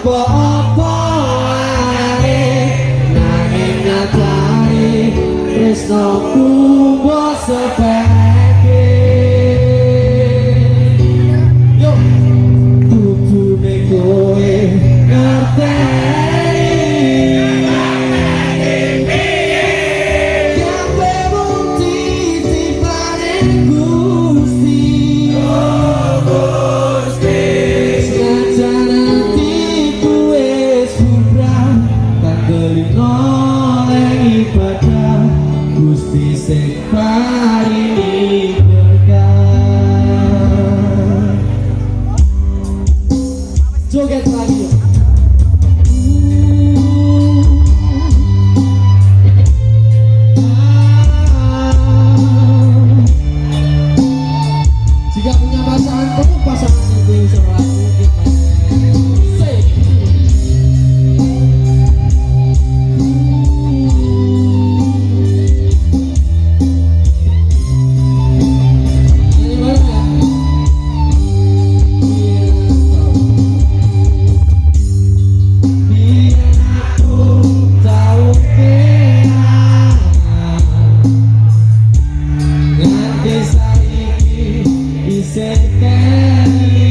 apa-apa wae nanging ngajari restoku bos apa Gusti sing paringi berkah Joget lagi yuk. Jika Yeah.